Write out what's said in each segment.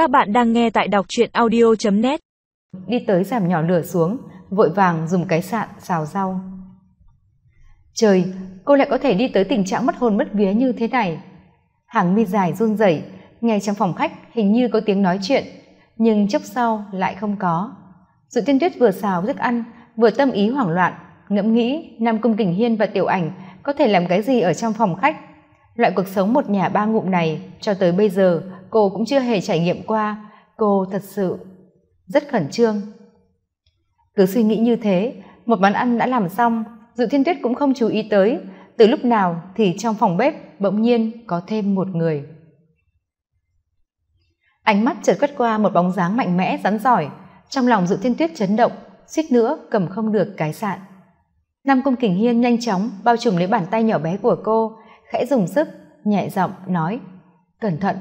Các bạn đang nghe tại đọc truyện audio.net Đi tới giảm nhỏ lửa xuống, vội vàng dùng cái sạn xào rau. Trời, cô lại có thể đi tới tình trạng mất hồn mất vía như thế này. Hàng mi dài run rẩy, nghe trong phòng khách hình như có tiếng nói chuyện, nhưng chốc sau lại không có. Dự tiên tuyết vừa xào thức ăn, vừa tâm ý hoảng loạn, ngẫm nghĩ Nam Cung Kình Hiên và Tiểu Ảnh có thể làm cái gì ở trong phòng khách. Loại cuộc sống một nhà ba ngụm này cho tới bây giờ cô cũng chưa hề trải nghiệm qua, cô thật sự rất khẩn trương. Cứ suy nghĩ như thế, một món ăn đã làm xong, Dự Thiên Tuyết cũng không chú ý tới, từ lúc nào thì trong phòng bếp bỗng nhiên có thêm một người. Ánh mắt chợt quét qua một bóng dáng mạnh mẽ rắn giỏi, trong lòng Dự Thiên Tuyết chấn động, suýt nữa cầm không được cái sạn. Nam công Kình Hiên nhanh chóng bao trùm lấy bàn tay nhỏ bé của cô, khẽ dùng sức, nhẹ giọng nói: "Cẩn thận."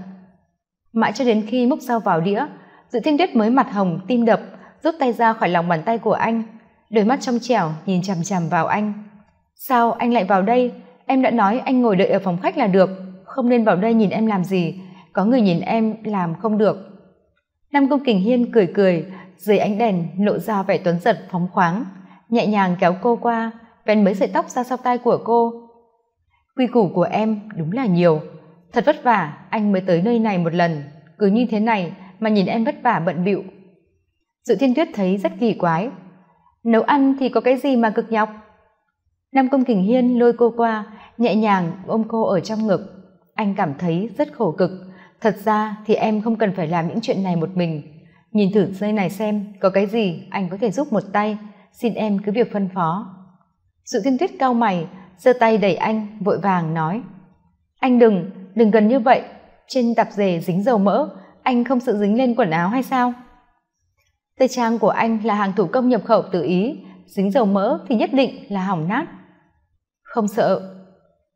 Mãi cho đến khi múc dao vào đĩa, Dự Thiên Tuyết mới mặt hồng, tim đập, rút tay ra khỏi lòng bàn tay của anh, đôi mắt trong trẻo nhìn chằm chằm vào anh. "Sao anh lại vào đây? Em đã nói anh ngồi đợi ở phòng khách là được, không nên vào đây nhìn em làm gì, có người nhìn em làm không được." Nam công Kình Hiên cười cười, dưới ánh đèn lộ ra vẻ tuấn giật phóng khoáng, nhẹ nhàng kéo cô qua, vén mấy sợi tóc ra sau tai của cô. Quy củ của em đúng là nhiều, thật vất vả anh mới tới nơi này một lần, cứ như thế này mà nhìn em vất vả bận bịu. Dự Thiên Tuyết thấy rất kỳ quái. Nấu ăn thì có cái gì mà cực nhọc? Nam Công Kình Hiên lôi cô qua, nhẹ nhàng ôm cô ở trong ngực. Anh cảm thấy rất khổ cực. Thật ra thì em không cần phải làm những chuyện này một mình. Nhìn thử dây này xem, có cái gì anh có thể giúp một tay, xin em cứ việc phân phó. Sự thiên tuyết cao mày, giơ tay đẩy anh, vội vàng nói. Anh đừng, đừng gần như vậy, trên tạp dề dính dầu mỡ, anh không sợ dính lên quần áo hay sao? Tây trang của anh là hàng thủ công nhập khẩu từ Ý, dính dầu mỡ thì nhất định là hỏng nát. Không sợ.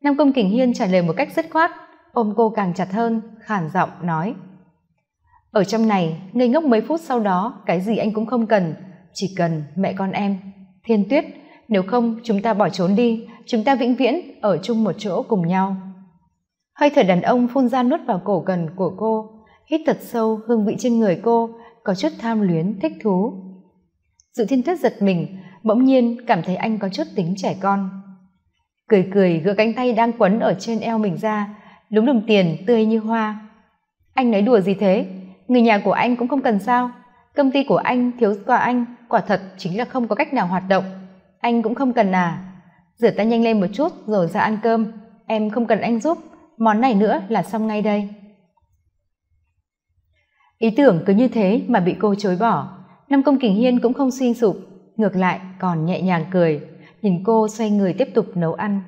Nam Công Kình Hiên trả lời một cách dứt khoát, ôm cô càng chặt hơn, khản giọng nói. Ở trong này, ngây ngốc mấy phút sau đó, cái gì anh cũng không cần, chỉ cần mẹ con em. Thiên Tuyết, nếu không chúng ta bỏ trốn đi, chúng ta vĩnh viễn ở chung một chỗ cùng nhau. Hơi thở đàn ông phun ra nuốt vào cổ cần của cô, hít thật sâu hương vị trên người cô, có chút tham luyến, thích thú. Dự thiên tuyết giật mình, bỗng nhiên cảm thấy anh có chút tính trẻ con. Cười cười gỡ cánh tay đang quấn ở trên eo mình ra, lúng đồng tiền tươi như hoa. Anh nói đùa gì thế? Người nhà của anh cũng không cần sao? Công ty của anh thiếu qua anh, quả thật chính là không có cách nào hoạt động. Anh cũng không cần à? Rửa tay nhanh lên một chút rồi ra ăn cơm. Em không cần anh giúp, món này nữa là xong ngay đây. Ý tưởng cứ như thế mà bị cô chối bỏ. Nam Công Kình Hiên cũng không suy sụp, ngược lại còn nhẹ nhàng cười, nhìn cô xoay người tiếp tục nấu ăn.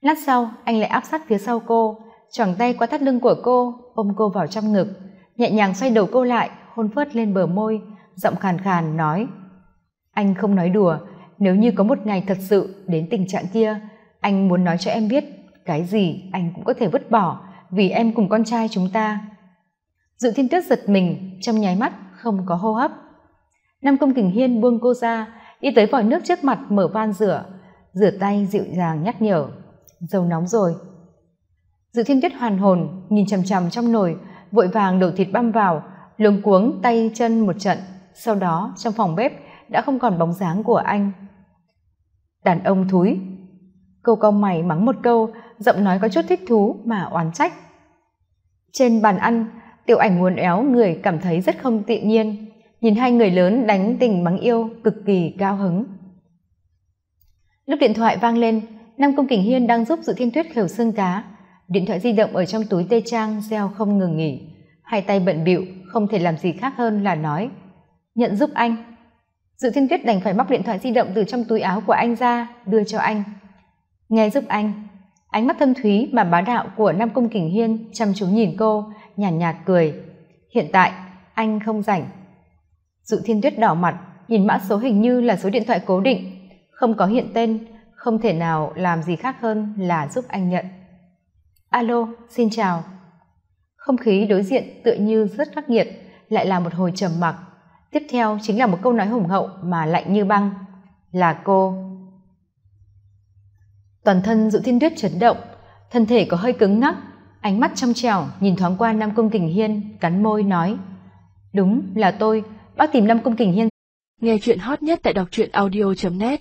Lát sau, anh lại áp sát phía sau cô, choàng tay qua thắt lưng của cô, ôm cô vào trong ngực, nhẹ nhàng xoay đầu cô lại, hôn phớt lên bờ môi, giọng khàn khàn nói: "Anh không nói đùa, nếu như có một ngày thật sự đến tình trạng kia, anh muốn nói cho em biết, cái gì anh cũng có thể vứt bỏ vì em cùng con trai chúng ta." Dự Thiên Tuyết giật mình, trong nháy mắt không có hô hấp. Nam Công Kình Hiên buông cô ra, đi tới vòi nước trước mặt mở van rửa, rửa tay dịu dàng nhắc nhở, dầu nóng rồi. Dự Thiên Tuyết hoàn hồn, nhìn chằm chằm trong nồi, vội vàng đổ thịt băm vào, luống cuống tay chân một trận, sau đó trong phòng bếp đã không còn bóng dáng của anh. Đàn ông thúi. Câu cong mày mắng một câu, giọng nói có chút thích thú mà oán trách. Trên bàn ăn, tiểu ảnh nguồn éo người cảm thấy rất không tự nhiên. Nhìn hai người lớn đánh tình mắng yêu cực kỳ cao hứng. Lúc điện thoại vang lên nam công kình hiên đang giúp dự thiên tuyết khều xương cá. Điện thoại di động ở trong túi tê trang reo không ngừng nghỉ. Hai tay bận bịu không thể làm gì khác hơn là nói nhận giúp anh. Dự thiên tuyết đành phải móc điện thoại di động từ trong túi áo của anh ra đưa cho anh. Nghe giúp anh ánh mắt thâm thúy mà bá đạo của nam Cung kình hiên chăm chú nhìn cô nhàn nhạt, nhạt cười. Hiện tại anh không rảnh. Dụ thiên tuyết đỏ mặt nhìn mã số hình như là số điện thoại cố định. Không có hiện tên không thể nào làm gì khác hơn là giúp anh nhận. Alo xin chào. Không khí đối diện tựa như rất khắc nghiệt lại là một hồi trầm mặc. Tiếp theo chính là một câu nói hùng hậu mà lạnh như băng. Là cô toàn thân dự thiên tuyết chấn động, thân thể có hơi cứng ngắc, ánh mắt trong trẻo nhìn thoáng qua nam cung kình hiên, cắn môi nói, đúng là tôi, bác tìm nam công kình hiên. Nghe chuyện hot nhất tại đọc truyện audio net.